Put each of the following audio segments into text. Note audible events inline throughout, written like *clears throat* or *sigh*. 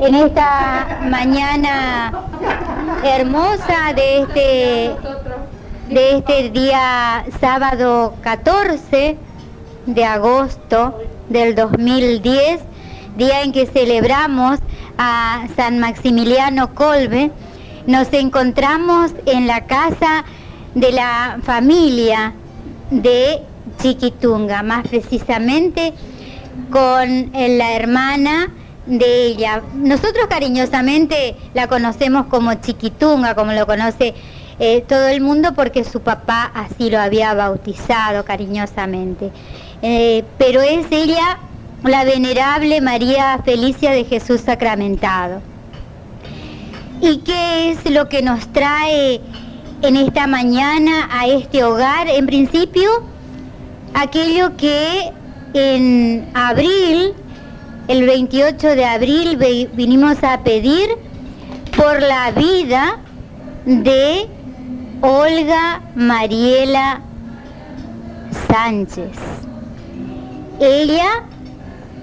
en esta mañana hermosa de este, de este día sábado 14 de agosto del 2010, día en que celebramos a San Maximiliano Colbe, nos encontramos en la casa de la familia de Chiquitunga, más precisamente con la hermana de ella. Nosotros cariñosamente la conocemos como Chiquitunga, como lo conoce eh, todo el mundo, porque su papá así lo había bautizado cariñosamente. Eh, pero es ella la venerable María Felicia de Jesús sacramentado. ¿Y qué es lo que nos trae en esta mañana a este hogar? En principio, aquello que en abril, el 28 de abril, vinimos a pedir por la vida de Olga Mariela Sánchez. Ella,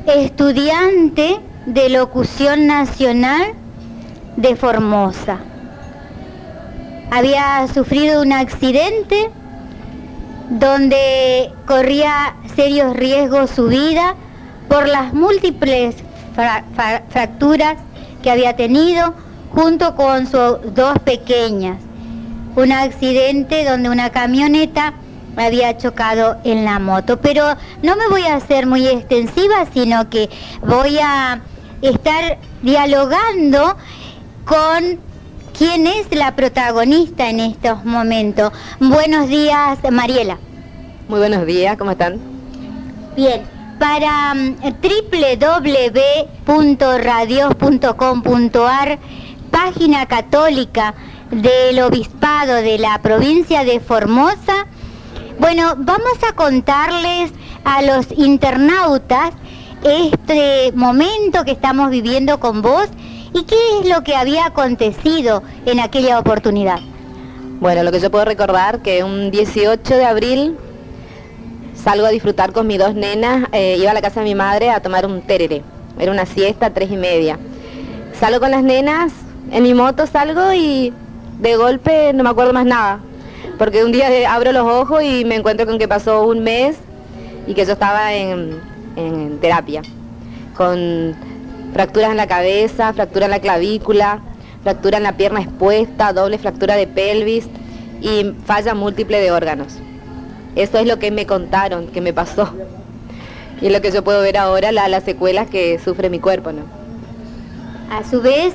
estudiante de locución nacional de Formosa. Había sufrido un accidente donde corría serios riesgos su vida por las múltiples fracturas que había tenido junto con sus dos pequeñas. Un accidente donde una camioneta había chocado en la moto. Pero no me voy a hacer muy extensiva, sino que voy a estar dialogando con quién es la protagonista en estos momentos. Buenos días, Mariela. Muy buenos días, ¿cómo están? Bien, para mm, www.radios.com.ar, página católica del Obispado de la provincia de Formosa, bueno, vamos a contarles a los internautas este momento que estamos viviendo con vos y qué es lo que había acontecido en aquella oportunidad. Bueno, lo que yo puedo recordar que un 18 de abril salgo a disfrutar con mis dos nenas, eh, iba a la casa de mi madre a tomar un terere, era una siesta, tres y media. Salgo con las nenas, en mi moto salgo y de golpe no me acuerdo más nada, porque un día abro los ojos y me encuentro con que pasó un mes y que yo estaba en, terapia, con fracturas en la cabeza, fractura en la clavícula, fractura en la pierna expuesta, doble fractura de pelvis y falla múltiple de órganos. Eso es lo que me contaron, que me pasó. Y es lo que yo puedo ver ahora, las secuelas que sufre mi cuerpo, ¿no? A su vez,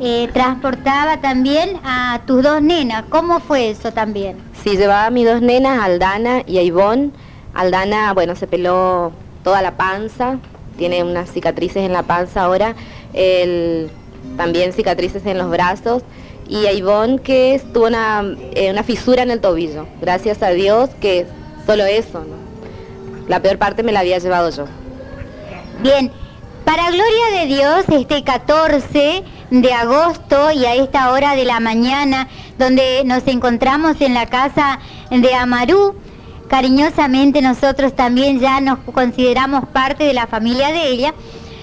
eh, transportaba también a tus dos nenas. ¿Cómo fue eso también? Sí, llevaba a mis dos nenas, Aldana y a Ivonne. Aldana, bueno, se peló toda la panza, tiene unas cicatrices en la panza ahora, también cicatrices en los brazos. Y a Ivonne que tuvo una, eh, una fisura en el tobillo. Gracias a Dios que solo eso, La peor parte me la había llevado yo. Bien, para gloria de Dios, este 14 de agosto y a esta hora de la mañana, donde nos encontramos en la casa de Amarú. Cariñosamente nosotros también ya nos consideramos parte de la familia de ella.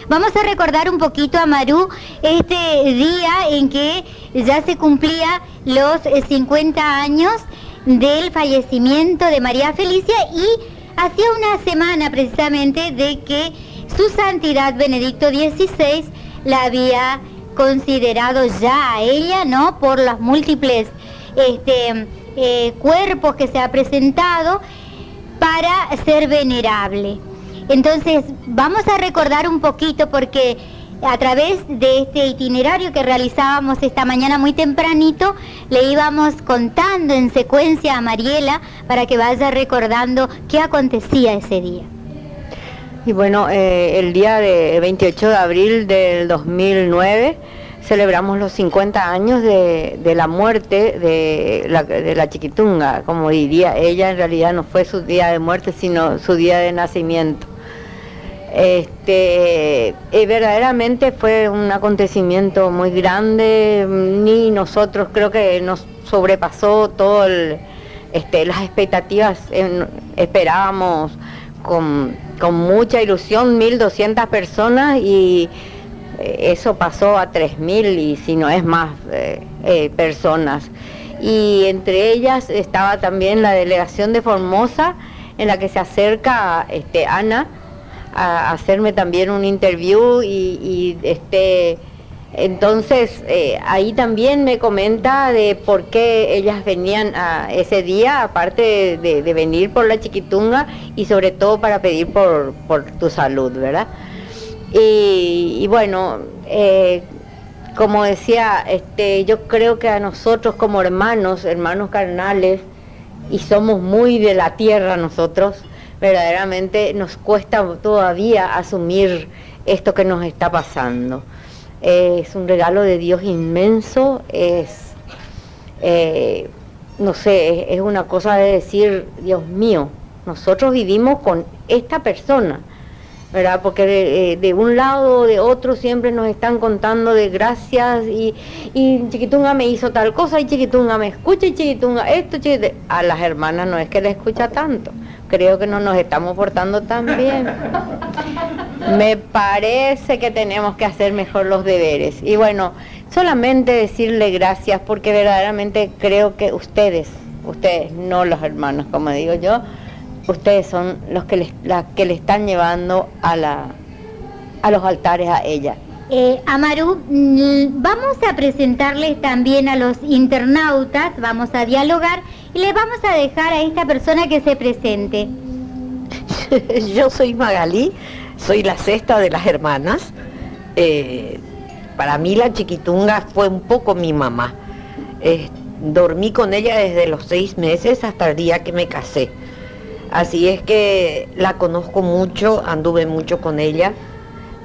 Vamos a recordar un poquito a Marú este día en que ya se cumplía los 50 años del fallecimiento de María Felicia y hacía una semana precisamente de que su santidad Benedicto XVI la había considerado ya a ella, ¿no? Por los múltiples este, eh, cuerpos que se ha presentado para ser venerable. Entonces, vamos a recordar un poquito porque a través de este itinerario que realizábamos esta mañana muy tempranito, le íbamos contando en secuencia a Mariela para que vaya recordando qué acontecía ese día. Y bueno, eh, el día de 28 de abril del 2009 celebramos los 50 años de, la muerte de la, de la, chiquitunga, como diría ella, en realidad no fue su día de muerte, sino su día de nacimiento. Este, eh, verdaderamente fue un acontecimiento muy grande, ni nosotros creo que nos sobrepasó todo este, las expectativas, esperábamos con, con mucha ilusión 1.200 personas y eh, eso pasó a 3.000 y si no es más eh, personas. Y entre ellas estaba también la delegación de Formosa, en la que se acerca este, Ana a hacerme también un interview y, este entonces eh, ahí también me comenta de por qué ellas venían a ese día, aparte de, venir por la chiquitunga y sobre todo para pedir por, tu salud, ¿verdad? Y, bueno, eh, como decía, este, yo creo que a nosotros como hermanos, hermanos carnales, y somos muy de la tierra nosotros, verdaderamente nos cuesta todavía asumir esto que nos está pasando. es un regalo de Dios inmenso, es, eh, no sé, es una cosa de decir, Dios mío, nosotros vivimos con esta persona ¿verdad? Porque eh, de, un lado o de otro siempre nos están contando de gracias y, y, Chiquitunga me hizo tal cosa y Chiquitunga me escucha y Chiquitunga esto, A las hermanas no es que le escucha tanto, creo que no nos estamos portando tan bien. *laughs* me parece que tenemos que hacer mejor los deberes. Y bueno, solamente decirle gracias porque verdaderamente creo que ustedes, ustedes, no los hermanos, como digo yo, ustedes son los que le, que le están llevando a, la, a los altares a ella. Eh, Amaru, mm, vamos a presentarles también a los internautas, vamos a dialogar y les vamos a dejar a esta persona que se presente. *laughs* Yo soy Magalí, soy la sexta de las hermanas. Eh, para mí la chiquitunga fue un poco mi mamá. Eh, dormí con ella desde los seis meses hasta el día que me casé. Así es que la conozco mucho, anduve mucho con ella.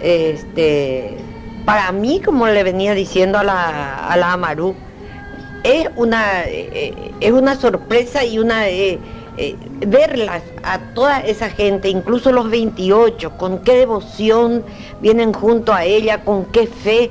Este, para mí, como le venía diciendo a la, a la Amaru, es una, eh, es una sorpresa y una eh, eh, verlas a toda esa gente, incluso los 28, con qué devoción vienen junto a ella, con qué fe.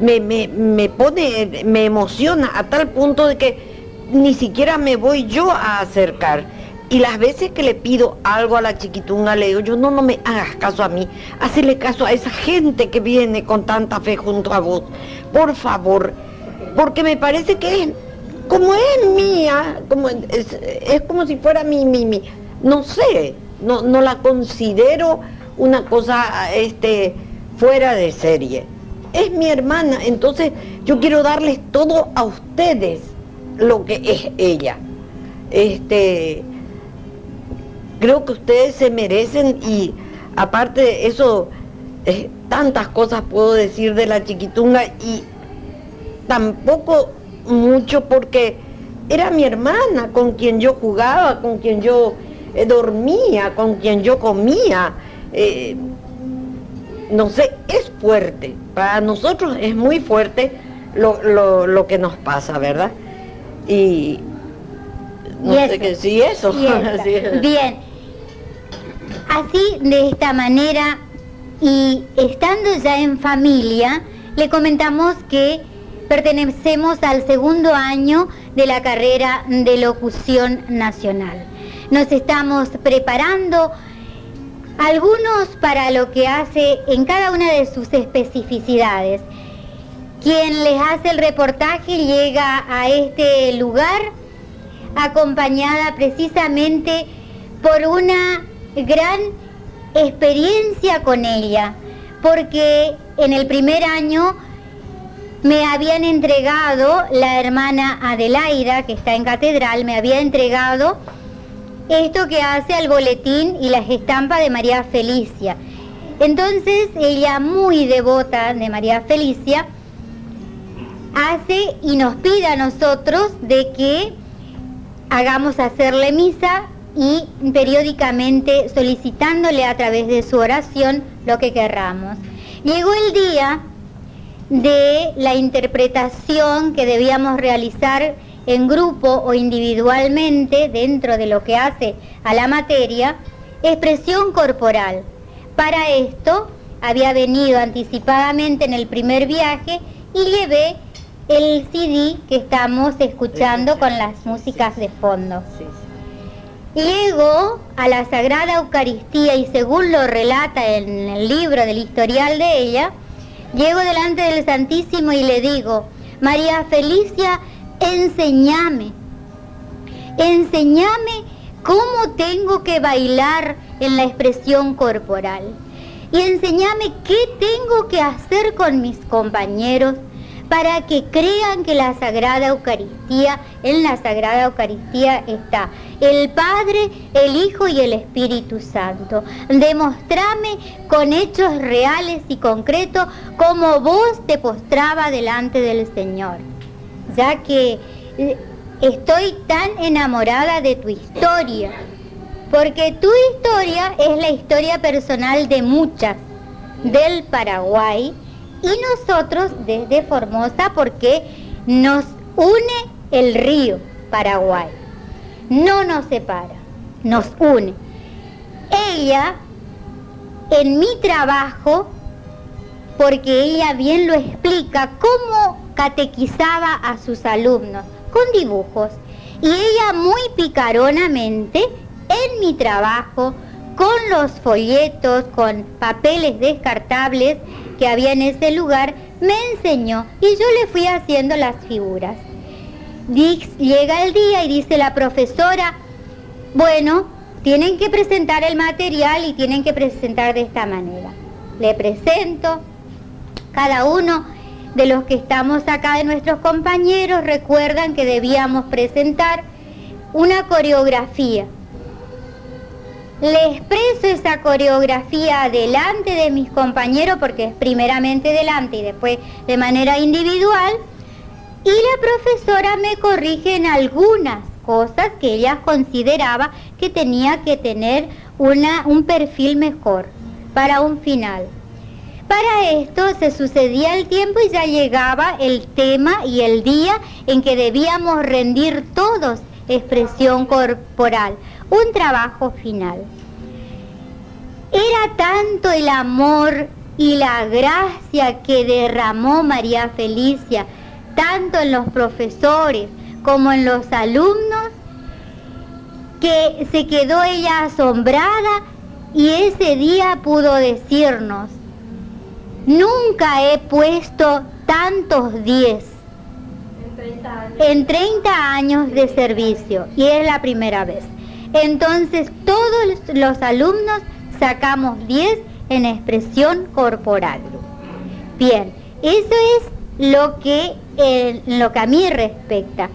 me, me, me pone, me emociona a tal punto de que ni siquiera me voy yo a acercar y las veces que le pido algo a la chiquitunga, le digo, yo no, no me hagas caso a mí, hazle caso a esa gente que viene con tanta fe junto a vos, por favor, porque me parece que es, como es mía, como es, como si fuera mi, mi, mi, no sé, no, no la considero una cosa este, fuera de serie. Es mi hermana, entonces yo quiero darles todo a ustedes lo que es ella. Este, creo que ustedes se merecen y aparte de eso, eh, tantas cosas puedo decir de la chiquitunga y tampoco mucho porque era mi hermana con quien yo jugaba, con quien yo eh, dormía, con quien yo comía. Eh, no sé, es fuerte. Para nosotros es muy fuerte lo, que nos pasa, ¿verdad? Y no sé qué sí eso. *laughs* Bien. Así, de esta manera, y estando ya en familia, le comentamos que pertenecemos al segundo año de la carrera de locución nacional. Nos estamos preparando algunos para lo que hace en cada una de sus especificidades. Quien les hace el reportaje llega a este lugar acompañada precisamente por una gran experiencia con ella, porque en el primer año me habían entregado, la hermana Adelaida, que está en catedral, me había entregado esto que hace al boletín y las estampas de María Felicia. Entonces ella, muy devota de María Felicia, hace y nos pide a nosotros de que hagamos hacerle misa y periódicamente solicitándole a través de su oración lo que querramos. Llegó el día de la interpretación que debíamos realizar en grupo o individualmente dentro de lo que hace a la materia, expresión corporal. Para esto había venido anticipadamente en el primer viaje y llevé el CD que estamos escuchando con las músicas de fondo. Llego a la Sagrada Eucaristía y según lo relata en el libro del historial de ella, llego delante del Santísimo y le digo, María Felicia, enséñame, enséñame cómo tengo que bailar en la expresión corporal. Y enséñame qué tengo que hacer con mis compañeros para que crean que la Sagrada Eucaristía, en la Sagrada Eucaristía está el Padre, el Hijo y el Espíritu Santo. Demostrame con hechos reales y concretos cómo vos te postraba delante del Señor, ya que eh, estoy tan enamorada de tu historia, porque tu historia es la historia personal de muchas del Paraguay y nosotros desde Formosa porque nos une el río Paraguay. No nos separa, nos une. Ella, en mi trabajo, porque ella bien lo explica, cómo catequizaba a sus alumnos con dibujos. Y ella muy picaronamente, en mi trabajo, con los folletos, con papeles descartables, que había en ese lugar, me enseñó y yo le fui haciendo las figuras. Dix llega el día y dice la profesora, bueno, tienen que presentar el material y tienen que presentar de esta manera. Le presento, cada uno de los que estamos acá de nuestros compañeros recuerdan que debíamos presentar una coreografía le expreso esa coreografía delante de mis compañeros, porque es primeramente delante y después de manera individual, y la profesora me corrige en algunas cosas que ella consideraba que tenía que tener una, un perfil mejor para un final. Para esto se sucedía el tiempo y ya llegaba el tema y el día en que debíamos rendir todos expresión corporal un trabajo final. Era tanto el amor y la gracia que derramó María Felicia, tanto en los profesores como en los alumnos, que se quedó ella asombrada y ese día pudo decirnos, nunca he puesto tantos diez en 30 años de servicio y es la primera vez. Entonces todos los alumnos sacamos 10 en expresión corporal. Bien, eso es lo que, lo que a mí respecta.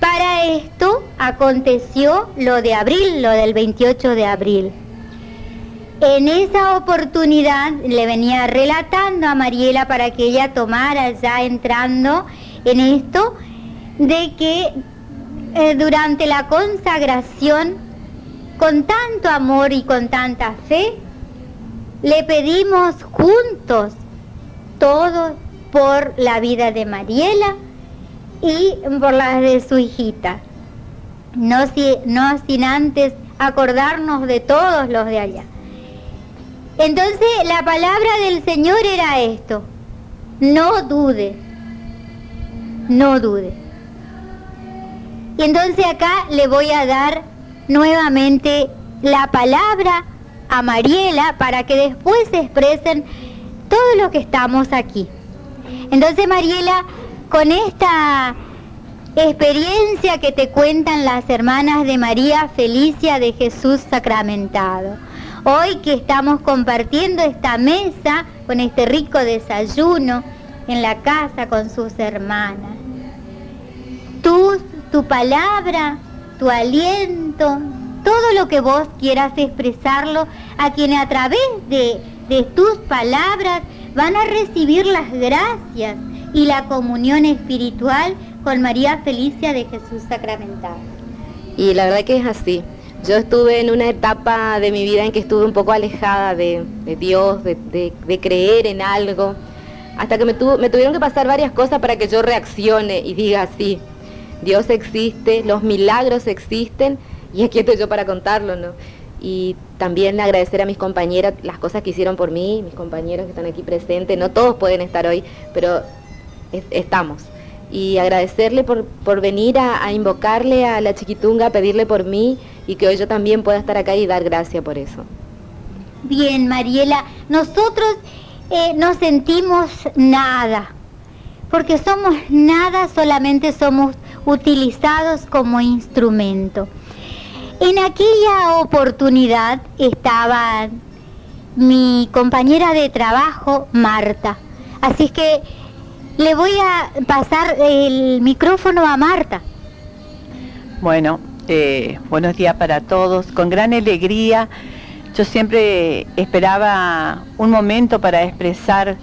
Para esto aconteció lo de abril, lo del 28 de abril. En esa oportunidad le venía relatando a Mariela para que ella tomara ya entrando en esto, de que eh, durante la consagración, con tanto amor y con tanta fe, le pedimos juntos todos por la vida de Mariela y por la de su hijita. No, no sin antes acordarnos de todos los de allá. Entonces la palabra del Señor era esto, no dude, no dude. Y entonces acá le voy a dar nuevamente la palabra a Mariela para que después se expresen todos los que estamos aquí. Entonces Mariela, con esta experiencia que te cuentan las hermanas de María Felicia de Jesús Sacramentado, hoy que estamos compartiendo esta mesa con este rico desayuno en la casa con sus hermanas, tú tu palabra, tu aliento, todo lo que vos quieras expresarlo, a quienes a través de, de tus palabras van a recibir las gracias y la comunión espiritual con María Felicia de Jesús Sacramentado. Y la verdad que es así. Yo estuve en una etapa de mi vida en que estuve un poco alejada de, Dios, de, de, creer en algo, hasta que me, me tuvieron que pasar varias cosas para que yo reaccione y diga así, Dios existe, los milagros existen y aquí estoy yo para contarlo, ¿no? Y también agradecer a mis compañeras las cosas que hicieron por mí, mis compañeros que están aquí presentes, no todos pueden estar hoy, pero estamos. y agradecerle por, por venir a, invocarle a la chiquitunga, a pedirle por mí y que hoy yo también pueda estar acá y dar gracias por eso. Bien, Mariela, nosotros eh, no sentimos nada, porque somos nada, solamente somos utilizados como instrumento. En aquella oportunidad estaba mi compañera de trabajo, Marta. Así que le voy a pasar el micrófono a Marta. Bueno, eh, buenos días para todos. Con gran alegría, yo siempre esperaba un momento para expresar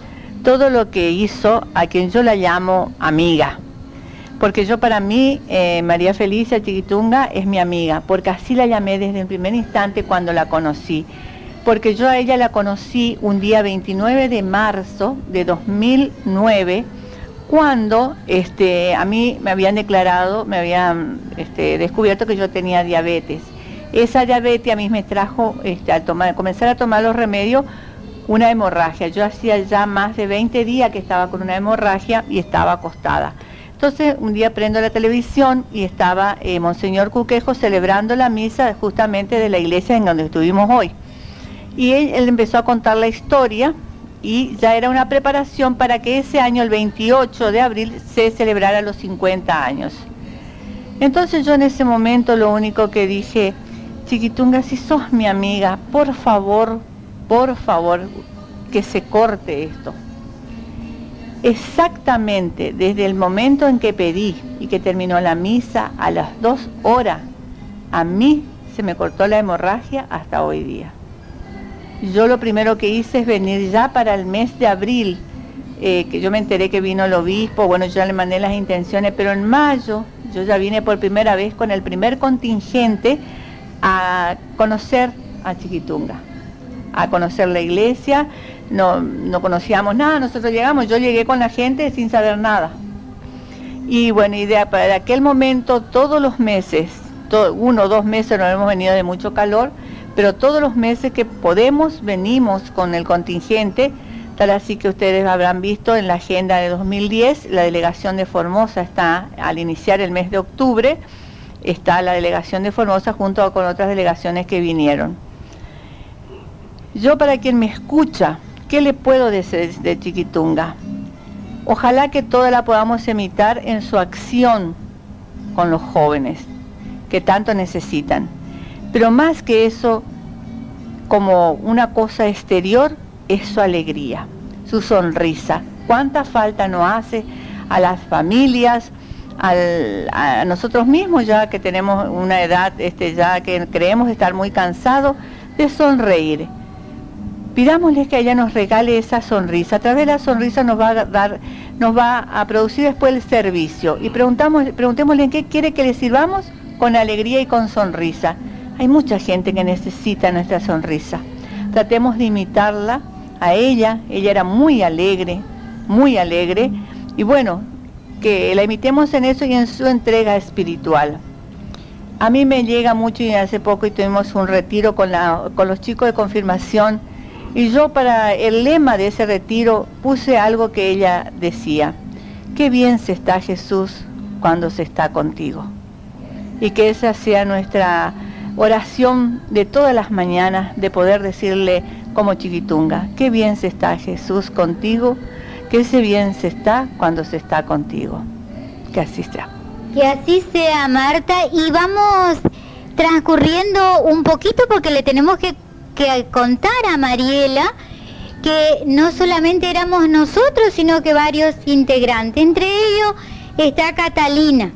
todo lo que hizo a quien yo la llamo amiga. Porque yo para mí, eh, María Felicia Chiquitunga es mi amiga, porque así la llamé desde el primer instante cuando la conocí porque yo a ella la conocí un día 29 de marzo de 2009, cuando este, a mí me habían declarado, me habían este, descubierto que yo tenía diabetes. Esa diabetes a mí me trajo, este, al tomar, comenzar a tomar los remedios, una hemorragia. Yo hacía ya más de 20 días que estaba con una hemorragia y estaba acostada. Entonces un día prendo la televisión y estaba eh, Monseñor Cuquejo celebrando la misa justamente de la iglesia en donde estuvimos hoy y él, empezó a contar la historia y ya era una preparación para que ese año, el 28 de abril, se celebrara los 50 años. Entonces yo en ese momento lo único que dije, Chiquitunga, si sos mi amiga, por favor, por favor, que se corte esto. Exactamente desde el momento en que pedí y que terminó la misa a las dos horas, a mí se me cortó la hemorragia hasta hoy día. Yo lo primero que hice es venir ya para el mes de abril, eh, que yo me enteré que vino el obispo, bueno, yo ya le mandé las intenciones, pero en mayo yo ya vine por primera vez con el primer contingente a conocer a Chiquitunga, a conocer la iglesia, no, no conocíamos nada, nosotros llegamos, yo llegué con la gente sin saber nada. Y bueno, y de, aquel momento, todos los meses, uno o dos meses nos hemos venido de mucho calor, pero todos los meses que podemos venimos con el contingente, tal así que ustedes habrán visto en la agenda de 2010, la delegación de Formosa está al iniciar el mes de octubre, está la delegación de Formosa junto con otras delegaciones que vinieron. Yo para quien me escucha, ¿qué le puedo decir de Chiquitunga? Ojalá que toda la podamos imitar en su acción con los jóvenes que tanto necesitan pero más que eso, como una cosa exterior, es su alegría, su sonrisa. ¿Cuánta falta nos hace a las familias, a nosotros mismos ya que tenemos una edad este, ya que creemos estar muy cansados de sonreír? Pidámosle que ella nos regale esa sonrisa. A través de la sonrisa nos va a dar, nos va a producir después el servicio. Y preguntamos, preguntémosle en qué quiere que le sirvamos con alegría y con sonrisa. Hay mucha gente que necesita nuestra sonrisa. Tratemos de imitarla a ella. Ella era muy alegre, muy alegre. Y bueno, que la imitemos en eso y en su entrega espiritual. A mí me llega mucho y hace poco y tuvimos un retiro con, la, con los chicos de confirmación y yo para el lema de ese retiro puse algo que ella decía, qué bien se está Jesús cuando se está contigo. Y que esa sea nuestra oración de todas las mañanas de poder decirle como chiquitunga, qué bien se está Jesús contigo, que ese bien se está cuando se está contigo. Que así sea. Que así sea, Marta, y vamos transcurriendo un poquito porque le tenemos que, que contar a Mariela que no solamente éramos nosotros, sino que varios integrantes. Entre ellos está Catalina.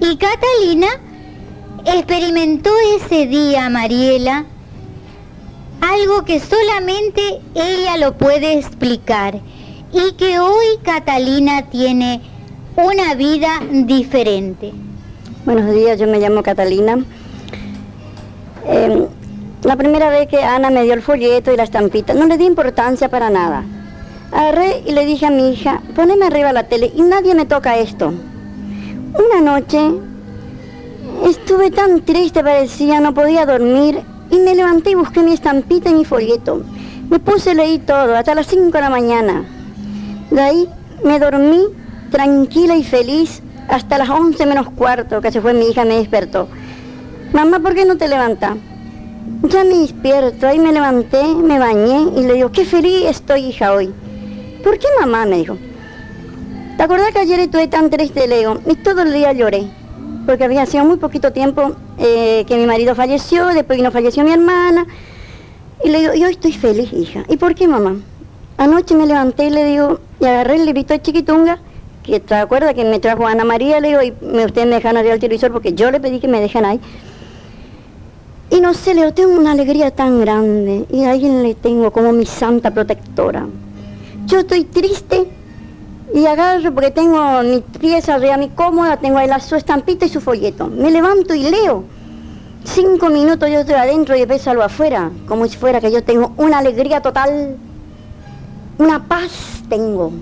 Y Catalina experimentó ese día, Mariela, algo que solamente ella lo puede explicar y que hoy Catalina tiene una vida diferente. Buenos días, yo me llamo Catalina. Em, la primera vez que Ana me dio el folleto y la estampita, no le di importancia para nada. Agarré y le dije a mi hija, poneme arriba la tele y nadie me toca esto. Una noche Estuve tan triste, parecía, no podía dormir y me levanté y busqué mi estampita y mi folleto. Me puse, leí todo, hasta las 5 de la mañana. De ahí me dormí tranquila y feliz hasta las 11 menos cuarto, que se fue mi hija, me despertó. Mamá, ¿por qué no te levantas? Ya me despierto, ahí me levanté, me bañé y le digo, qué feliz estoy hija hoy. ¿Por qué mamá? me dijo. ¿Te acordás que ayer estuve tan triste? Le digo, y todo el día lloré, porque había sido muy poquito tiempo eh, que mi marido falleció, después no falleció mi hermana. Y le digo, yo estoy feliz, hija. ¿Y por qué, mamá? Anoche me levanté y le digo, y agarré el librito de Chiquitunga, que te acuerdas que me trajo Ana María, le digo, y me, ustedes me dejan arriba el televisor porque yo le pedí que me dejen ahí. Y no sé, le digo, tengo una alegría tan grande y a alguien le tengo como mi santa protectora. Yo estoy triste y agarro porque tengo mi pieza arriba, mi cómoda, tengo ahí su estampita y su folleto. Me levanto y leo. Cinco minutos yo estoy adentro y después salgo afuera, como si fuera que yo tengo una alegría total, una paz tengo.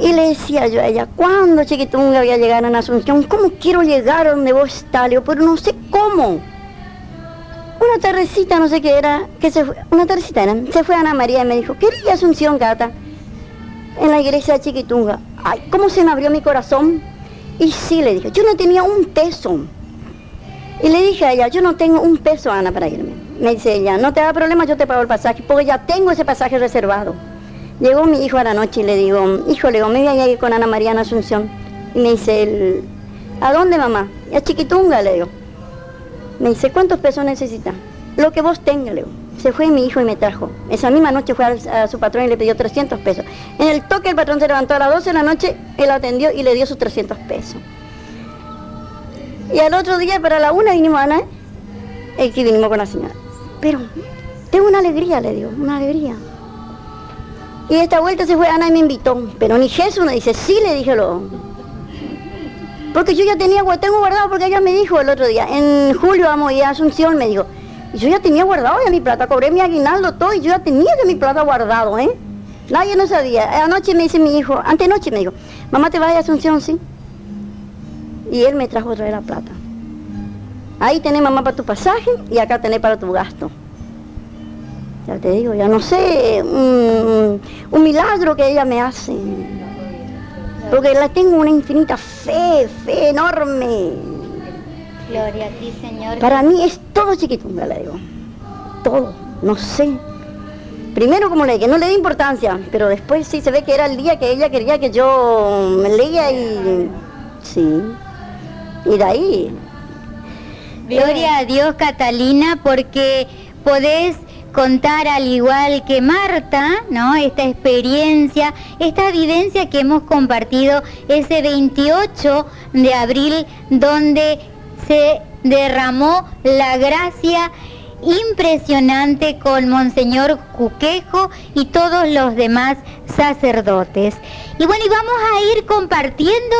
Y le decía yo a ella, ¿cuándo chiquitunga voy a llegar a Asunción? ¿Cómo quiero llegar a donde vos estás? Leo, pero no sé cómo. Una tardecita, no sé qué era, que se fue, una tardecita era, se fue Ana María y me dijo, quería Asunción, gata, en la iglesia de Chiquitunga. Ay, ¿cómo se me abrió mi corazón? Y sí, le dije, yo no tenía un peso. Y le dije a ella, yo no tengo un peso, Ana, para irme. Me dice ella, no te da problema, yo te pago el pasaje, porque ya tengo ese pasaje reservado. Llegó mi hijo a la noche y le digo, hijo, le digo, me voy a ir con Ana María en Asunción. Y me dice, ¿a dónde mamá? A Chiquitunga, le digo. Me dice, ¿cuántos pesos necesita? Lo que vos tengas, le digo. Se fue mi hijo y me trajo. Esa misma noche fue a, su patrón y le pidió 300 pesos. En el toque el patrón se levantó a las 12 de la noche, él atendió y le dio sus 300 pesos. Y al otro día, para la una, vinimos a Ana, el que vinimos con la señora. Pero tengo una alegría, le digo, una alegría. Y esta vuelta se fue Ana y me invitó. Pero ni Jesús me dice, sí, le dije lo. Porque yo ya tenía, tengo guardado, porque ella me dijo el otro día, en julio vamos a ir a Asunción, me dijo. Yo ya tenía guardado ya mi plata, cobré mi aguinaldo todo y yo ya tenía ya mi plata guardado, ¿eh? Nadie no sabía. Anoche me dice mi hijo, antenoche me dijo, mamá te vas a Asunción, sí. Y él me trajo otra vez la plata. Ahí tenés mamá para tu pasaje y acá tenés para tu gasto. Ya te digo, ya no sé, un, un milagro que ella me hace. Porque la tengo una infinita fe, fe enorme. Gloria a ti, Señor. Para mí es todo chiquitunga, le digo. Todo, no sé. Primero, como le dije, no le di importancia, pero después sí se ve que era el día que ella quería que yo me leía y... Sí. Y de ahí... Gloria a Dios, Catalina, porque podés contar al igual que Marta, ¿no? Esta experiencia, esta vivencia que hemos compartido ese 28 de abril donde se derramó la gracia impresionante con Monseñor Cuquejo y todos los demás sacerdotes. Y bueno, y vamos a ir compartiendo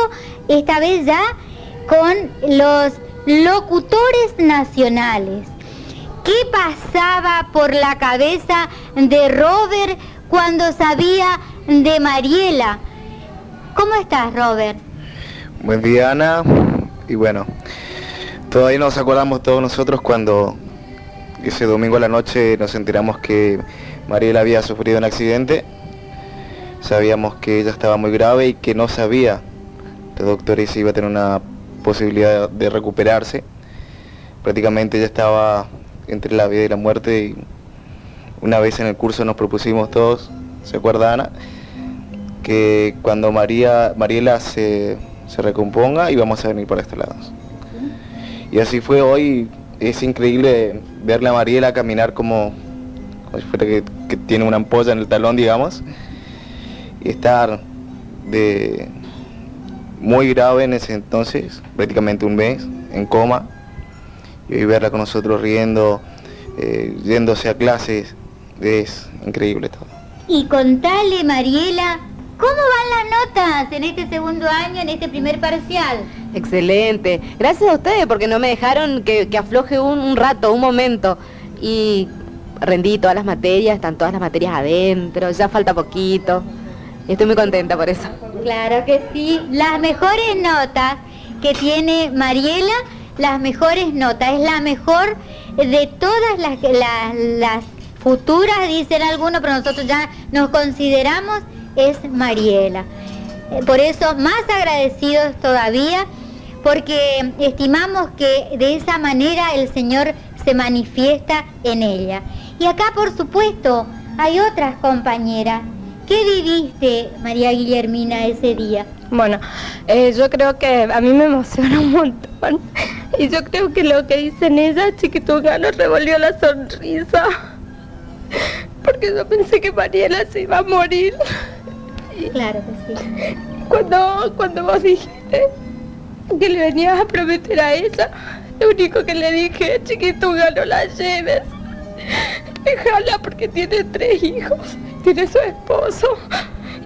esta vez ya con los locutores nacionales. ¿Qué pasaba por la cabeza de Robert cuando sabía de Mariela? ¿Cómo estás, Robert? Buen día, Ana. Y bueno, todavía nos acordamos todos nosotros cuando ese domingo a la noche nos enteramos que Mariela había sufrido un accidente. Sabíamos que ella estaba muy grave y que no sabía los doctores si iba a tener una posibilidad de recuperarse. Prácticamente ella estaba entre la vida y la muerte y una vez en el curso nos propusimos todos, ¿se acuerda Ana? Que cuando María, Mariela se, se recomponga íbamos a venir para este lado. Y así fue hoy, es increíble verle a Mariela caminar como, si fuera que tiene una ampolla en el talón, digamos, y estar de muy grave en ese entonces, prácticamente un mes, en coma, y verla con nosotros riendo, eh, yéndose a clases, es increíble todo. Y contale, Mariela, ¿cómo van las notas en este segundo año, en este primer parcial? Excelente. Gracias a ustedes porque no me dejaron que, que afloje un, un, rato, un momento. Y rendí todas las materias, están todas las materias adentro, ya falta poquito. Y estoy muy contenta por eso. Claro que sí. Las mejores notas que tiene Mariela las mejores notas, es la mejor de todas las, futuras, dicen algunos, pero nosotros ya nos consideramos, es Mariela. eh, por eso más agradecidos todavía, porque estimamos que de esa manera el Señor se manifiesta en ella. Y acá, por supuesto, hay otras compañeras. ¿Qué viviste, María Guillermina, ese día? Bueno, eh, yo creo que a mí me emociona un montón. Y yo creo que lo que dicen ella, chiquituga, nos revolvió la sonrisa. Porque yo pensé que Mariela se iba a morir. Claro que sí. Cuando, cuando vos dijiste que le venías a prometer a ella, lo único que le dije, chiquituga, no la lleves. Déjala porque tiene tres hijos, tiene su esposo.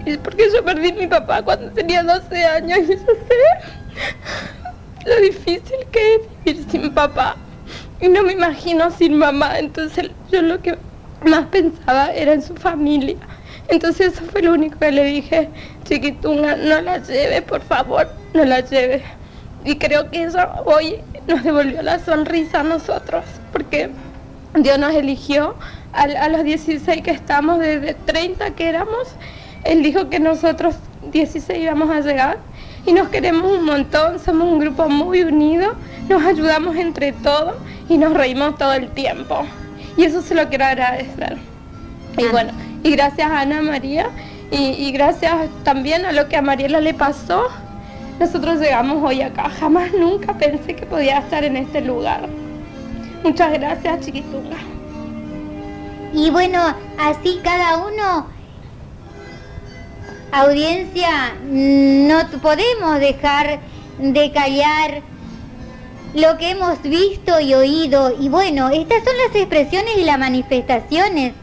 Y porque yo perdí a mi papá cuando tenía 12 años y yo sé lo difícil que es vivir sin papá. Y no me imagino sin mamá, entonces yo lo que más pensaba era en su familia. Entonces eso fue lo único que le dije, chiquitunga, no la lleve, por favor, no la lleve. Y creo que eso hoy nos devolvió la sonrisa a nosotros, porque Dios nos eligió a, los 16 que estamos, desde 30 que éramos, Él dijo que nosotros 16 íbamos a llegar y nos queremos un montón, somos un grupo muy unido, nos ayudamos entre todos y nos reímos todo el tiempo. Y eso se lo quiero agradecer. Y bueno, y gracias a Ana María y, y gracias también a lo que a Mariela le pasó, nosotros llegamos hoy acá. Jamás nunca pensé que podía estar en este lugar. Muchas gracias, chiquitunga. Y bueno, así cada uno, audiencia, no podemos dejar de callar lo que hemos visto y oído. Y bueno, estas son las expresiones y las manifestaciones.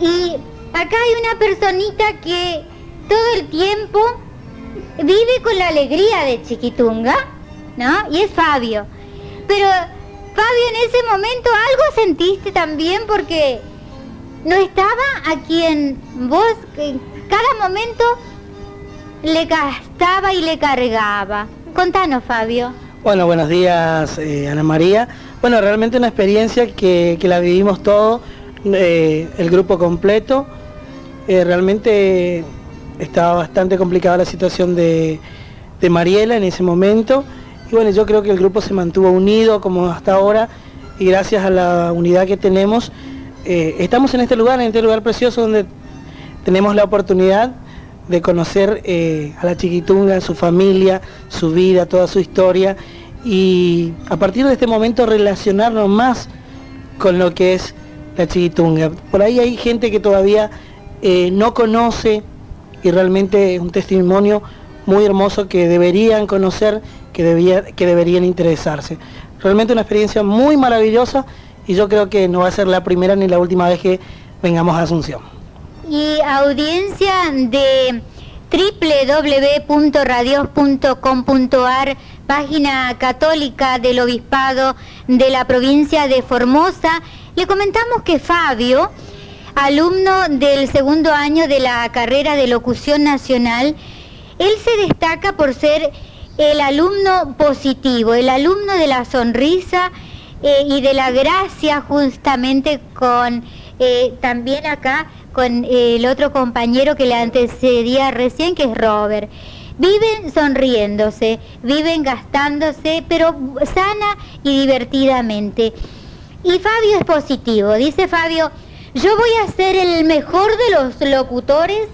Y acá hay una personita que todo el tiempo vive con la alegría de Chiquitunga, ¿no? Y es Fabio. Pero Fabio, en ese momento algo sentiste también porque no estaba a quien vos cada momento le gastaba y le cargaba. Contanos, Fabio. Bueno, buenos días, eh, Ana María. Bueno, realmente una experiencia que, la vivimos todo, eh, el grupo completo. Eh, realmente estaba bastante complicada la situación de, Mariela en ese momento y bueno, yo creo que el grupo se mantuvo unido como hasta ahora y gracias a la unidad que tenemos, estamos en este lugar, en este lugar precioso donde tenemos la oportunidad de conocer eh, a la chiquitunga, su familia, su vida, toda su historia y a partir de este momento relacionarnos más con lo que es la chiquitunga. Por ahí hay gente que todavía eh, no conoce y realmente es un testimonio muy hermoso que deberían conocer que, que deberían interesarse. Realmente una experiencia muy maravillosa y yo creo que no va a ser la primera ni la última vez que vengamos a Asunción. Y audiencia de www.radios.com.ar, página católica del Obispado de la provincia de Formosa, le comentamos que Fabio, alumno del segundo año de la carrera de locución nacional, él se destaca por ser el alumno positivo, el alumno de la sonrisa eh, y de la gracia justamente con eh, también acá con el otro compañero que le antecedía recién, que es Robert. Viven sonriéndose, viven gastándose, pero sana y divertidamente. Y Fabio es positivo, dice Fabio, yo voy a ser el mejor de los locutores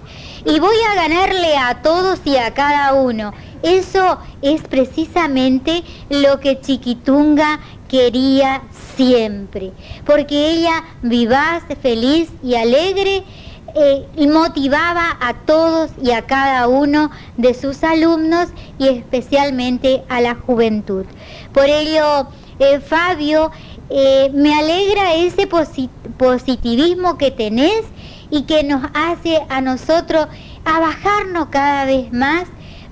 y voy a ganarle a todos y a cada uno. Eso es precisamente lo que Chiquitunga quería siempre, porque ella vivaz, feliz y alegre, eh, motivaba a todos y a cada uno de sus alumnos y especialmente a la juventud. Por ello, eh, Fabio, eh, me alegra ese positivismo que tenés y que nos hace a nosotros a bajarnos cada vez más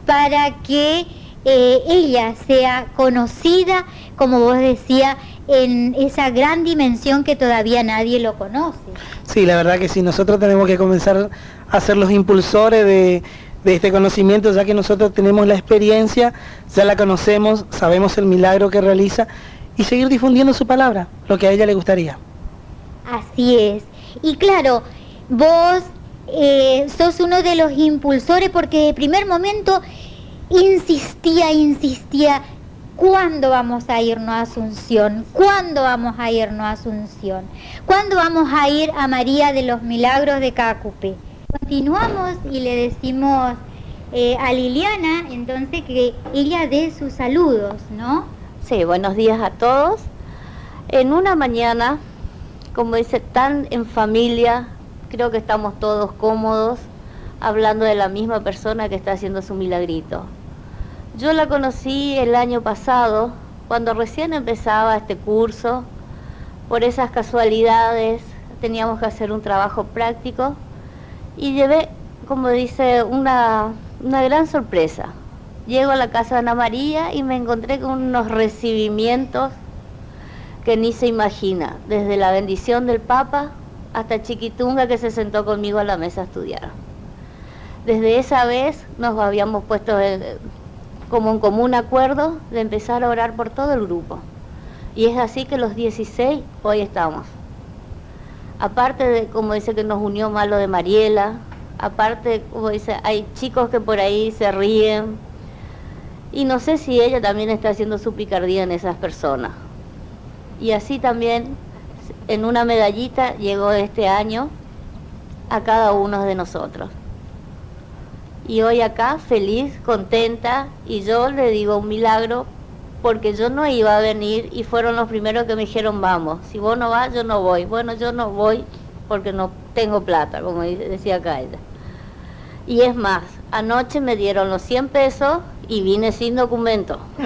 para que ella sea conocida, como vos decías, en esa gran dimensión que todavía nadie lo conoce. Sí, la verdad que sí, nosotros tenemos que comenzar a ser los impulsores de, de este conocimiento, ya que nosotros tenemos la experiencia, ya la conocemos, sabemos el milagro que realiza y seguir difundiendo su palabra, lo que a ella le gustaría. Así es. Y claro, vos eh, sos uno de los impulsores porque de primer momento insistía, insistía, ¿cuándo vamos a irnos a Asunción? ¿Cuándo vamos a irnos a Asunción? ¿Cuándo vamos a ir a María de los Milagros de Cacupe? Continuamos y le decimos eh, a Liliana entonces que ella dé sus saludos, ¿no? Sí, buenos días a todos. En una mañana, como dice, tan en familia, creo que estamos todos cómodos hablando de la misma persona que está haciendo su milagrito. Yo la conocí el año pasado, cuando recién empezaba este curso, por esas casualidades teníamos que hacer un trabajo práctico y llevé, como dice, una, una gran sorpresa. Llego a la casa de Ana María y me encontré con unos recibimientos que ni se imagina, desde la bendición del Papa hasta Chiquitunga que se sentó conmigo a la mesa a estudiar. Desde esa vez nos habíamos puesto como un común acuerdo de empezar a orar por todo el grupo. Y es así que los 16 hoy estamos. Aparte de, como dice, que nos unió malo de Mariela, aparte, como dice, hay chicos que por ahí se ríen. Y no sé si ella también está haciendo su picardía en esas personas. Y así también en una medallita llegó este año a cada uno de nosotros. Y hoy acá feliz, contenta, y yo le digo un milagro porque yo no iba a venir y fueron los primeros que me dijeron vamos, si vos no vas yo no voy, bueno yo no voy porque no tengo plata, como decía acá. Y es más, anoche me dieron los 100 pesos y vine sin documento. *laughs*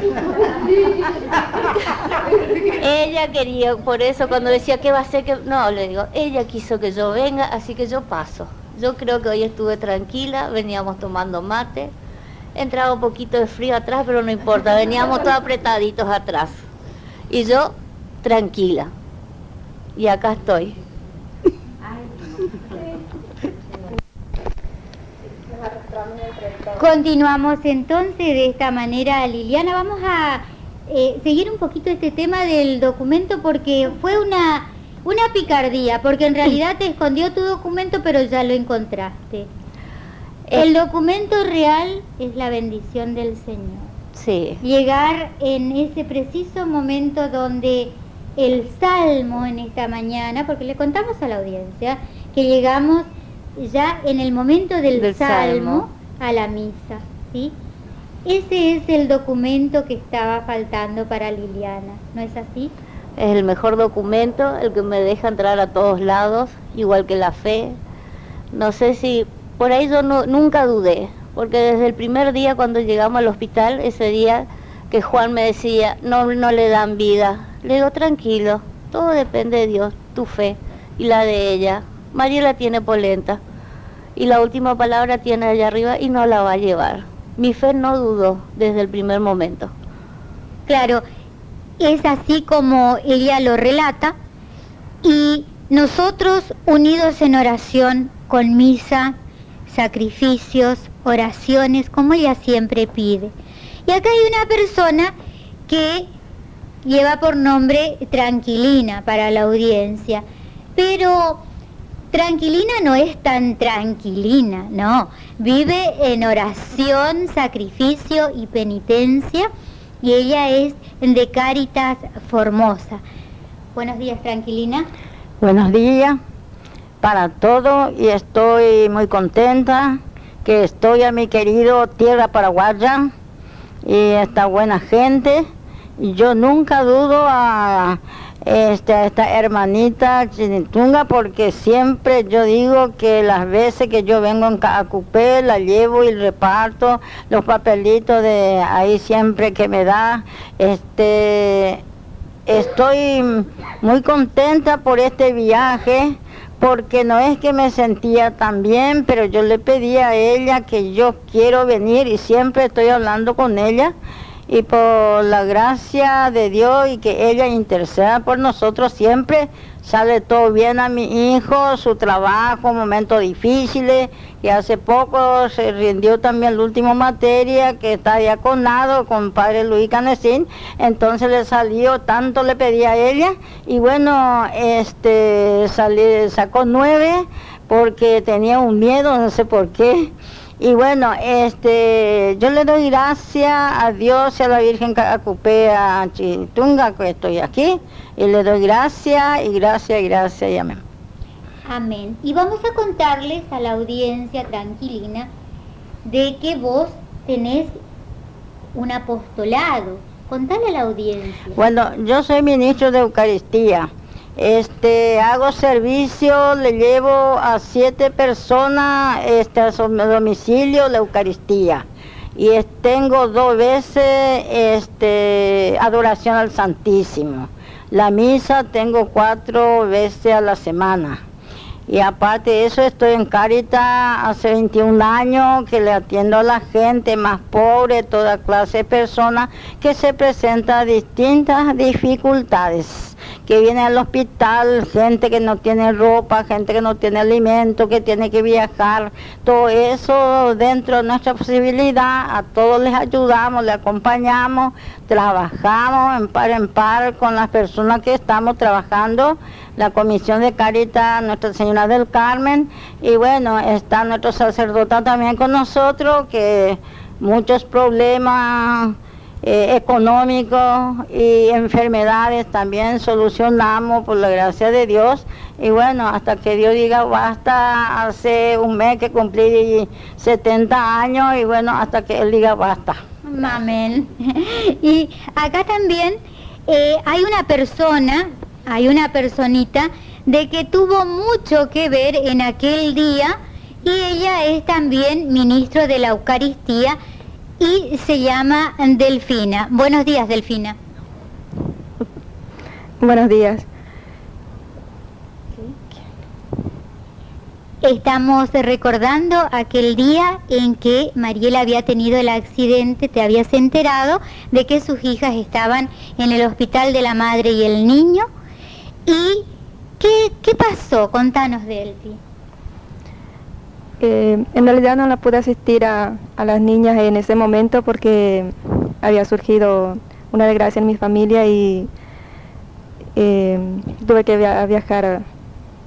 ella quería, por eso cuando decía que va a ser que... No, le digo, ella quiso que yo venga, así que yo paso. Yo creo que hoy estuve tranquila, veníamos tomando mate, entraba un poquito de frío atrás, pero no importa, *laughs* veníamos todos apretaditos atrás. Y yo tranquila. Y acá estoy. *laughs* Continuamos entonces de esta manera, Liliana. Vamos a eh, seguir un poquito este tema del documento porque fue una, una picardía, porque en *laughs* realidad te escondió tu documento, pero ya lo encontraste. El documento real es la bendición del Señor. Sí. Llegar en ese preciso momento donde el salmo en esta mañana, porque le contamos a la audiencia que llegamos ya en el momento del, salmo a la misa, ¿sí? Ese es el documento que estaba faltando para Liliana, ¿no es así? Es el mejor documento, el que me deja entrar a todos lados, igual que la fe. No sé si, por ahí yo no, nunca dudé, porque desde el primer día cuando llegamos al hospital, ese día que Juan me decía, no, no le dan vida, le digo, tranquilo, todo depende de Dios, tu fe y la de ella. Mariela tiene polenta y la última palabra tiene allá arriba y no la va a llevar. Mi fe no dudó desde el primer momento. Claro, es así como ella lo relata y nosotros unidos en oración con misa, sacrificios, oraciones, como ella siempre pide. Y acá hay una persona que lleva por nombre Tranquilina para la audiencia, pero Tranquilina no es tan tranquilina, no. Vive en oración, sacrificio y penitencia y ella es de Caritas Formosa. Buenos días, Tranquilina. Buenos días para todo y estoy muy contenta que estoy a mi querido Tierra Paraguaya y esta buena gente. Yo nunca dudo a este, esta hermanita Chinitunga porque siempre yo digo que las veces que yo vengo en Cacupé la llevo y reparto los papelitos de ahí siempre que me da. Este, estoy muy contenta por este viaje porque no es que me sentía tan bien, pero yo le pedí a ella que yo quiero venir y siempre estoy hablando con ella y por la gracia de Dios y que ella interceda por nosotros siempre sale todo bien a mi hijo, su trabajo, momentos difíciles, y hace poco se rindió también la última materia que está diaconado con padre Luis Canesín, entonces le salió, tanto le pedí a ella, y bueno, este salió, sacó nueve, porque tenía un miedo, no sé por qué. Y bueno, este, yo le doy gracias a Dios y a la Virgen Cacupea Chitunga que estoy aquí. Y le doy gracias y gracias y gracias y amén. Amén. Y vamos a contarles a la audiencia tranquilina de que vos tenés un apostolado. Contale a la audiencia. Bueno, yo soy ministro de Eucaristía. Este, hago servicio, le llevo a siete personas este, a su domicilio la Eucaristía. Y tengo dos veces este, adoración al Santísimo. La misa tengo cuatro veces a la semana. Y aparte de eso estoy en Caritas hace 21 años que le atiendo a la gente más pobre, toda clase de personas que se presentan distintas dificultades que viene al hospital, gente que no tiene ropa, gente que no tiene alimento, que tiene que viajar, todo eso dentro de nuestra posibilidad, a todos les ayudamos, les acompañamos, trabajamos en par en par con las personas que estamos trabajando, la Comisión de Caritas Nuestra Señora del Carmen, y bueno, está nuestro sacerdote también con nosotros, que muchos problemas eh, económicos y enfermedades también solucionamos por la gracia de Dios. Y bueno, hasta que Dios diga basta, hace un mes que cumplí 70 años y bueno, hasta que Él diga basta. Amén. *laughs* Y acá también eh, hay una persona, hay una personita de que tuvo mucho que ver en aquel día y ella es también ministro de la Eucaristía y se llama Delfina. Buenos días, Delfina. Buenos días. Estamos recordando aquel día en que Mariela había tenido el accidente, te habías enterado de que sus hijas estaban en el hospital de la madre y el niño. ¿Y qué, qué pasó? Contanos, Delfi. Eh, en realidad no la pude asistir a, las niñas en ese momento porque había surgido una desgracia en mi familia y eh, tuve que viajar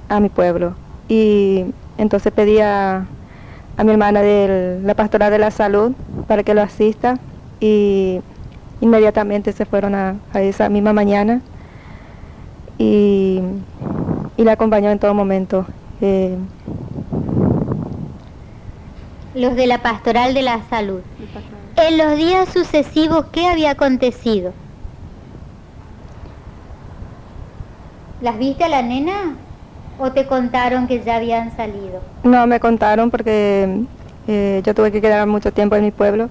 a, mi pueblo. Y entonces pedí a, mi hermana de la pastora de la salud para que lo asista y inmediatamente se fueron a, esa misma mañana y, la acompañó en todo momento. Eh, los de la Pastoral de la Salud. En los días sucesivos, ¿qué había acontecido? ¿Las viste a la nena o te contaron que ya habían salido? No, me contaron porque eh, yo tuve que quedar mucho tiempo en mi pueblo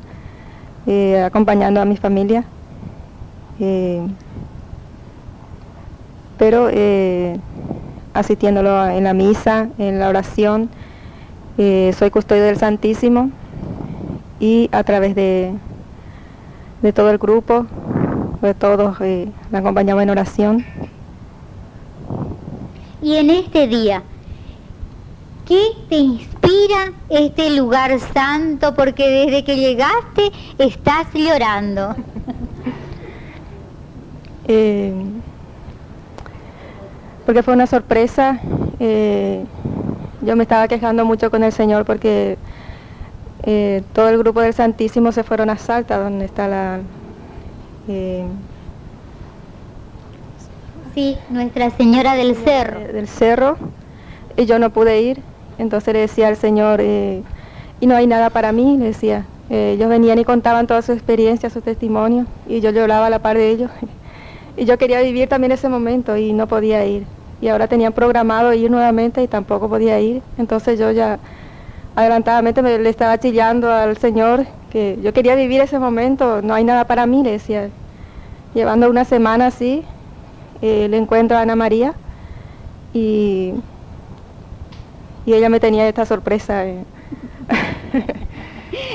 eh, acompañando a mi familia. Eh, pero asistiéndolo en la misa, en la oración, eh, soy custodio del Santísimo y a través de, de todo el grupo, de todos, eh, me acompañamos en oración. Y en este día, ¿qué te inspira este lugar santo? Porque desde que llegaste estás llorando. *laughs* Eh, porque fue una sorpresa. Eh, yo me estaba quejando mucho con el Señor porque eh, todo el grupo del Santísimo se fueron a Salta, donde está la... Eh, sí, Nuestra Señora del Cerro. del Cerro, y yo no pude ir. Entonces le decía al Señor, eh, y no hay nada para mí, le decía. ellos venían y contaban toda su experiencia, su testimonio, y yo lloraba a la par de ellos. *laughs* y yo quería vivir también ese momento y no podía ir y ahora tenían programado ir nuevamente y tampoco podía ir. Entonces yo ya adelantadamente me, le estaba chillando al Señor que yo quería vivir ese momento, no hay nada para mí, le decía. Llevando una semana así, eh, le encuentro a Ana María y, y ella me tenía esta sorpresa. Eh. *laughs*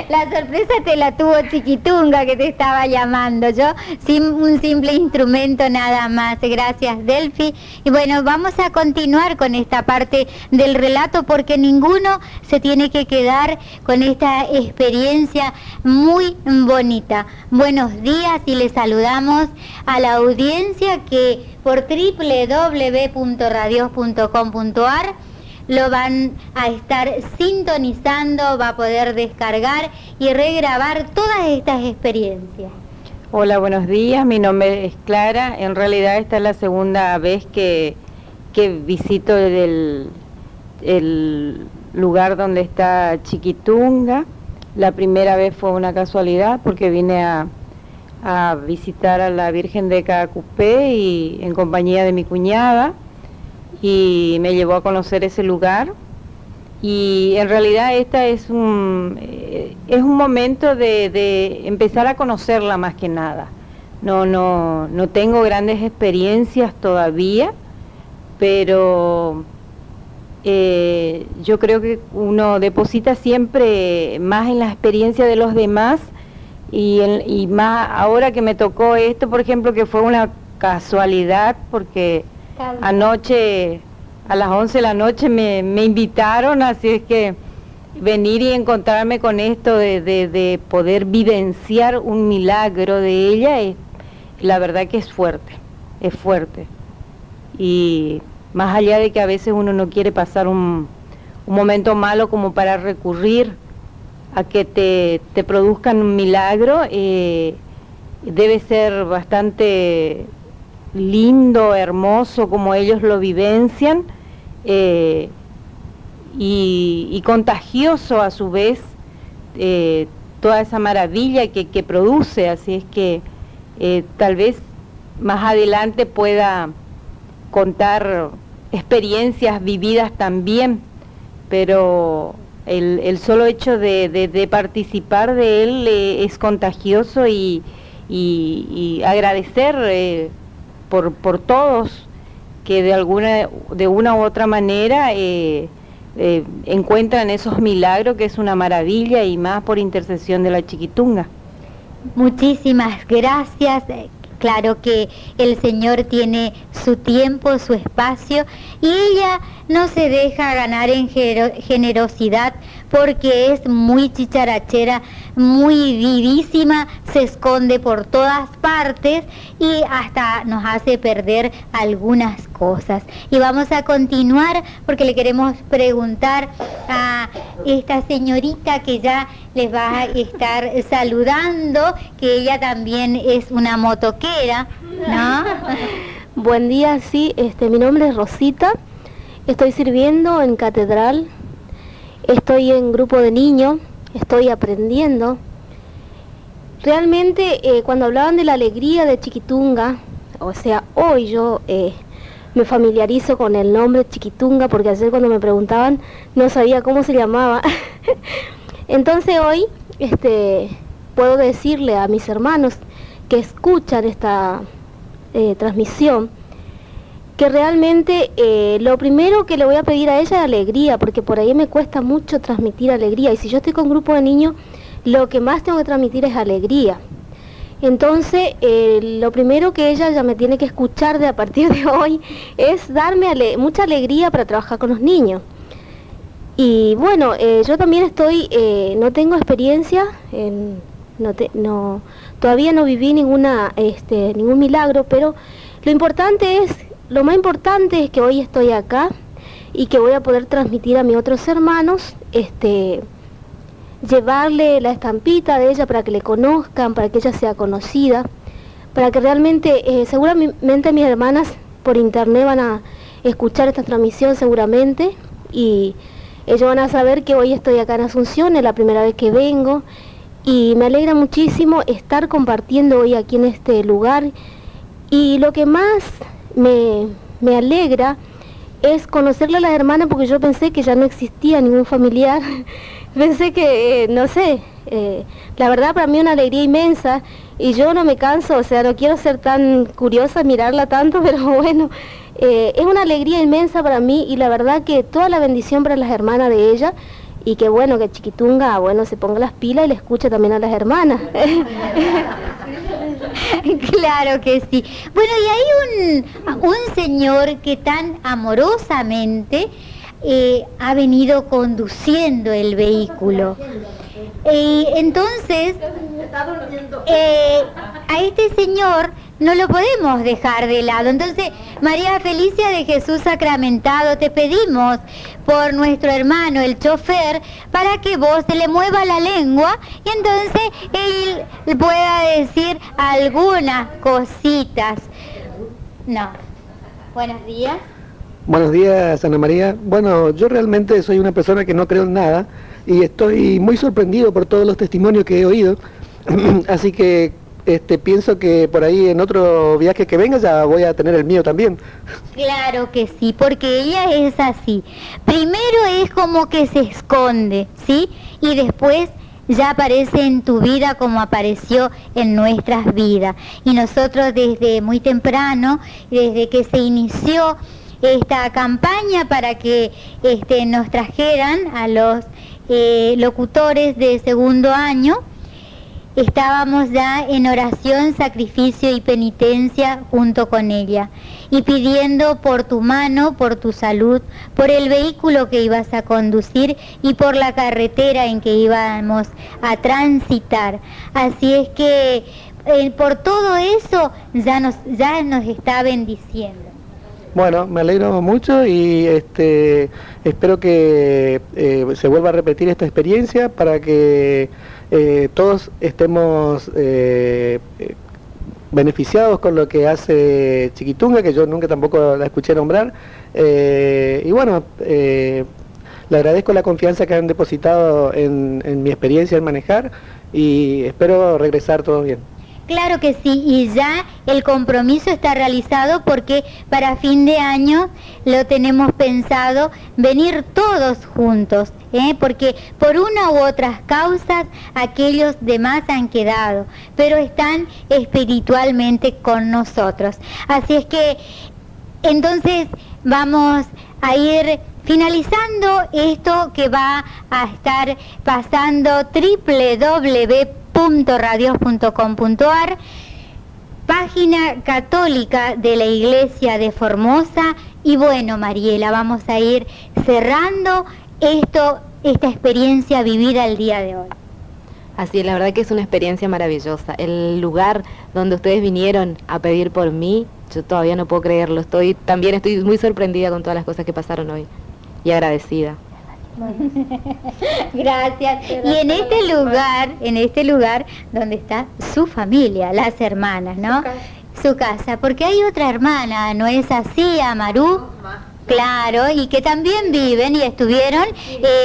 La sorpresa te la tuvo Chiquitunga que te estaba llamando. Yo sin un simple instrumento nada más. Gracias Delphi. Y bueno, vamos a continuar con esta parte del relato porque ninguno se tiene que quedar con esta experiencia muy bonita. Buenos días y les saludamos a la audiencia que por www.radios.com.ar lo van a estar sintonizando, va a poder descargar y regrabar todas estas experiencias. Hola, buenos días. Mi nombre es Clara. En realidad esta es la segunda vez que, que visito el, el lugar donde está Chiquitunga. La primera vez fue una casualidad porque vine a, a visitar a la Virgen de Cacupé y en compañía de mi cuñada y me llevó a conocer ese lugar. Y en realidad esta es un eh, es un momento de, de, empezar a conocerla más que nada. No no no tengo grandes experiencias todavía pero eh, yo creo que uno deposita siempre más en la experiencia de los demás y, y más ahora que me tocó esto, por ejemplo, que fue una casualidad, porque anoche, a las 11 de la noche me, me, invitaron, así es que venir y encontrarme con esto de, de, de poder vivenciar un milagro de ella, es, la verdad que es fuerte, es fuerte. Y más allá de que a veces uno no quiere pasar un, un momento malo como para recurrir a que te, te produzcan un milagro, eh, debe ser bastante lindo, hermoso, como ellos lo vivencian, eh, y, contagioso a su vez eh, toda esa maravilla que, produce, así es que eh, tal vez más adelante pueda contar experiencias vividas también, pero el, solo hecho de, participar de él es contagioso y, y, agradecer por, por todos que de alguna de una u otra manera eh, encuentran esos milagros que es una maravilla y más por intercesión de la chiquitunga. Muchísimas gracias. Claro que el Señor tiene su tiempo, su espacio y ella no se deja ganar en generosidad porque es muy chicharachera, muy vivísima, se esconde por todas partes y hasta nos hace perder algunas cosas. Y vamos a continuar porque le queremos preguntar a esta señorita que ya les va a estar *laughs* saludando, que ella también es una motoquera, ¿no? Buen día, sí, este, mi nombre es Rosita. Estoy sirviendo en catedral, estoy en grupo de niños, estoy aprendiendo. Realmente eh, cuando hablaban de la alegría de Chiquitunga, o sea, hoy yo eh, me familiarizo con el nombre Chiquitunga porque ayer cuando me preguntaban no sabía cómo se llamaba. *laughs* Entonces hoy este, puedo decirle a mis hermanos que escuchan esta eh, transmisión, que realmente eh, lo primero que le voy a pedir a ella es alegría, porque por ahí me cuesta mucho transmitir alegría. Y si yo estoy con un grupo de niños, lo que más tengo que transmitir es alegría. Entonces, eh, lo primero que ella ya me tiene que escuchar de a partir de *laughs* hoy es darme mucha alegría para trabajar con los niños. Y bueno, eh, yo también estoy, no tengo experiencia, todavía no viví ninguna, este, ningún milagro, pero lo importante es lo más importante es que hoy estoy acá y que voy a poder transmitir a mis otros hermanos, este, llevarle la estampita de ella para que le conozcan, para que ella sea conocida, para que realmente, eh, seguramente mis hermanas por internet van a escuchar esta transmisión seguramente y ellos van a saber que hoy estoy acá en Asunción, es la primera vez que vengo y me alegra muchísimo estar compartiendo hoy aquí en este lugar y lo que más me, me alegra es conocerle a las hermanas porque yo pensé que ya no existía ningún familiar. *laughs* pensé que, eh, no sé, eh, la verdad para mí una alegría inmensa y yo no me canso, o sea, no quiero ser tan curiosa, mirarla tanto, *laughs* pero bueno, eh, es una alegría inmensa para mí y la verdad que toda la bendición para las hermanas de ella y que bueno, que Chiquitunga, bueno, se ponga las pilas y le escuche también a las hermanas. *laughs* claro que sí. Bueno, y hay un, un señor que tan amorosamente eh, ha venido conduciendo el vehículo. Y entonces, eh, a este señor no lo podemos dejar de lado. Entonces, María Felicia de Jesús Sacramentado, te pedimos por nuestro hermano, el chofer, para que vos te le mueva la lengua y entonces él pueda decir algunas cositas. No. Buenos días. Buenos días, Ana María. Bueno, yo realmente soy una persona que no creo en nada y estoy muy sorprendido por todos los testimonios que he oído. *clears throat* Así que este, pienso que por ahí en otro viaje que venga ya voy a tener el mío también. Claro que sí, porque ella es así. Primero es como que se esconde, ¿sí? Y después ya aparece en tu vida como apareció en nuestras vidas. Y nosotros desde muy temprano, desde que se inició esta campaña para que este, nos trajeran a los eh, locutores de segundo año, estábamos ya en oración, sacrificio y penitencia junto con ella y pidiendo por tu mano, por tu salud, por el vehículo que ibas a conducir y por la carretera en que íbamos a transitar. Así es que eh, por todo eso ya nos, ya nos está bendiciendo. Bueno, me alegro mucho y este, espero que eh, se vuelva a repetir esta experiencia para que eh, todos estemos eh, beneficiados con lo que hace Chiquitunga, que yo nunca tampoco la escuché nombrar. y bueno, le agradezco la confianza que han depositado en mi experiencia en manejar y espero regresar todo bien. Claro que sí, y ya el compromiso está realizado porque para fin de año lo tenemos pensado venir todos juntos, ¿eh? porque por una u otras causas aquellos demás han quedado, pero están espiritualmente con nosotros. Así es que entonces vamos a ir finalizando esto que va a estar pasando www .radios.com.ar, página católica de la Iglesia de Formosa. Y bueno, Mariela, vamos a ir cerrando esto, esta experiencia vivida el día de hoy. Así es, la verdad que es una experiencia maravillosa. El lugar donde ustedes vinieron a pedir por mí, yo todavía no puedo creerlo. Estoy también estoy muy sorprendida con todas las cosas que pasaron hoy y agradecida. *laughs* Gracias. Y en este lugar, en este lugar donde está su familia, las hermanas, ¿no? Su casa. porque hay otra hermana, ¿no es así, Amaru? Claro, y que también viven y estuvieron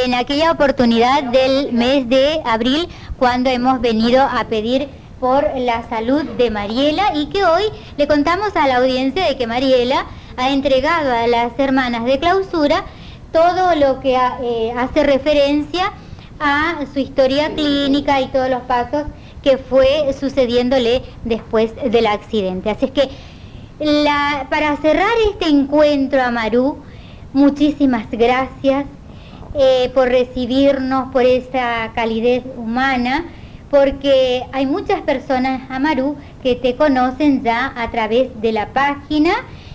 en aquella oportunidad del mes de abril cuando hemos venido a pedir por la salud de Mariela y que hoy le contamos a la audiencia de que Mariela ha entregado a las hermanas de clausura todo lo que eh, hace referencia a su historia clínica y todos los pasos que fue sucediéndole después del accidente. Así es que para cerrar este encuentro, Amaru, muchísimas gracias eh, por recibirnos, por esa calidez humana, porque hay muchas personas, Amaru, que te conocen ya a través de la página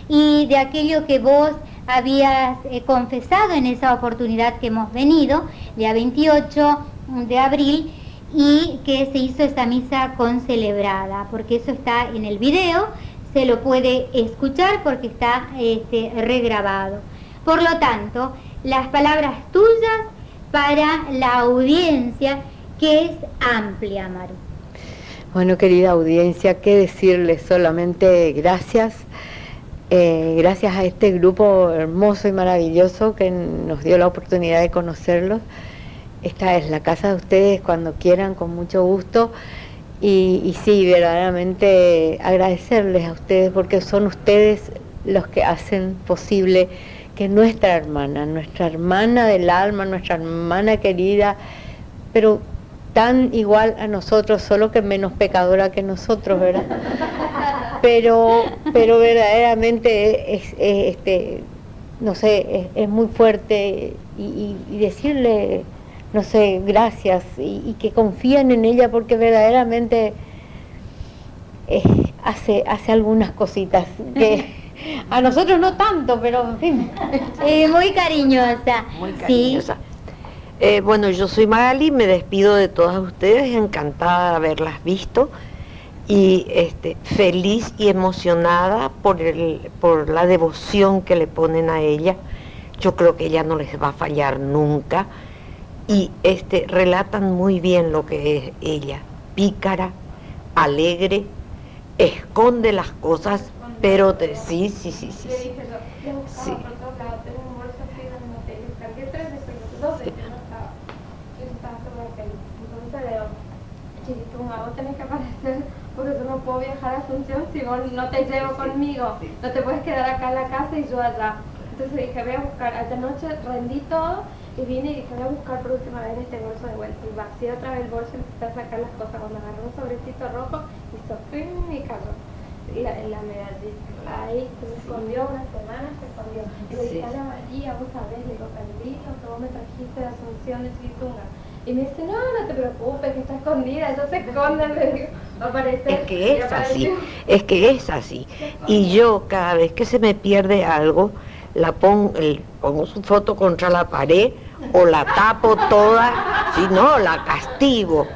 y de aquello que vos habías eh, confesado en esa oportunidad que hemos venido, día 28 de abril, y que se hizo esa misa con celebrada, porque eso está en el video, se lo puede escuchar porque está este, regrabado. Por lo tanto, las palabras tuyas para la audiencia, que es amplia, Maru. Bueno, querida audiencia, ¿qué decirles? Solamente gracias eh, gracias a este grupo hermoso y maravilloso que nos dio la oportunidad de conocerlos. Esta es la casa de ustedes cuando quieran, con mucho gusto. Y, y sí, verdaderamente agradecerles a ustedes porque son ustedes los que hacen posible que nuestra hermana, nuestra hermana del alma, nuestra hermana querida, pero tan igual a nosotros, solo que menos pecadora que nosotros, ¿verdad? Pero, pero verdaderamente es, este, no sé, es, muy fuerte y, decirle, no sé, gracias y, que confíen en ella porque verdaderamente eh, hace, hace algunas cositas que *laughs* a nosotros no tanto, pero en fin. Eh, muy cariñosa. Muy cariñosa. Eh, bueno, yo soy Magali, me despido de todas ustedes, encantada de haberlas visto. y este, feliz y emocionada por, el, por la devoción que le ponen a ella. Yo creo que ella no les va a fallar nunca y este, relatan muy bien lo que es ella, pícara, alegre, esconde las cosas, pero sí, sí, sí, sí. sí. sí. Chiquitunga, vos tenés que aparecer porque yo no puedo viajar a Asunción si vos no te llevo conmigo. No te puedes quedar acá en la casa y yo allá. Entonces dije, voy a buscar. Esta noche rendí todo y vine y dije, voy a buscar por última vez este bolso de vuelta. Y vacié otra vez el bolso y empecé a sacar las cosas. Cuando agarré un sobrecito rojo, hizo fin y cayó. La, la medallita. Ahí se me escondió una semana, se escondió. Y le dije, a María, vos sabés, le digo, perdino que vos me trajiste de Asunción de Chiquitunga. Y me dice, no, no te preocupes, que está escondida, eso se esconde, me digo, va a aparecer. Es que es así, es que es así. Y yo cada vez que se me pierde algo, la pongo, el, pongo su foto contra la pared o la tapo toda, si no, la castigo.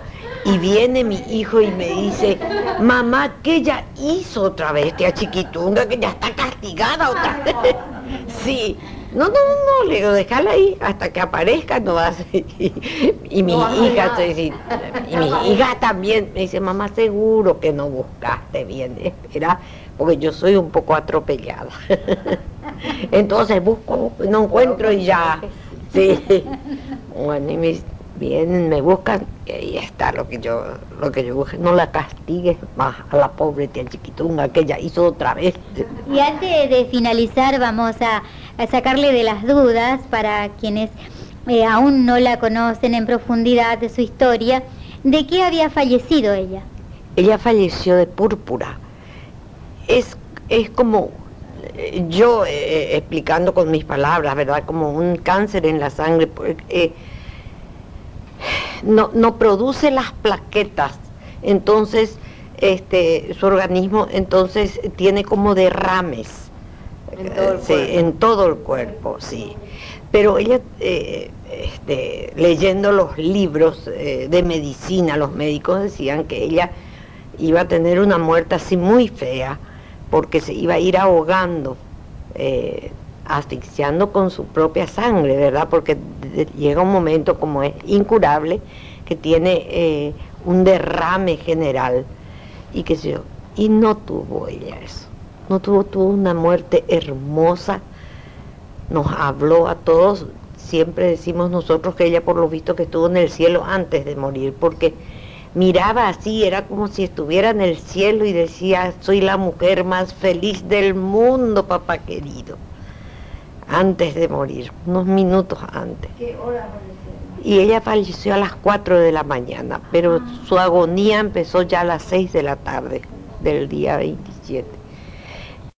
Y viene mi hijo y me dice, mamá, ¿qué ella hizo otra vez, tía chiquitunga, que ya está castigada otra vez? *laughs* sí, no, no, no, le digo, déjala ahí hasta que aparezca, no vas. *laughs* y, y mi hija, y mi *laughs* hija también me dice, mamá, seguro que no buscaste bien, espera, porque yo soy un poco atropellada. *laughs* Entonces busco, no encuentro y ya. Sí. Bueno, y me vienen, me buscan y ahí está lo que yo, lo que yo busqué. No la castigues más a la pobre tía chiquitunga que ella hizo otra vez. Y antes de finalizar vamos a, a sacarle de las dudas para quienes eh, aún no la conocen en profundidad de su historia, ¿de qué había fallecido ella? Ella falleció de púrpura. Es, es como eh, yo eh, explicando con mis palabras, ¿verdad? Como un cáncer en la sangre. Eh, no, no produce las plaquetas, entonces este, su organismo entonces tiene como derrames En todo el sí, cuerpo. en todo el cuerpo, sí. Pero ella, eh, este, leyendo los libros eh, de medicina, los médicos decían que ella iba a tener una muerte así muy fea, porque se iba a ir ahogando, eh, asfixiando con su propia sangre, ¿verdad? Porque llega un momento como es incurable, que tiene un derrame general, y que yo, y no tuvo ella eso, no tuvo, tuvo una muerte hermosa, nos habló a todos, siempre decimos nosotros que ella por lo visto que estuvo en el cielo antes de morir, porque miraba así, era como si estuviera en el cielo y decía, soy la mujer más feliz del mundo, papá querido, antes de morir, unos minutos antes. ¿Qué hora Y ella falleció a las 4 de la mañana, pero su agonía empezó ya a las 6 de la tarde del día 27.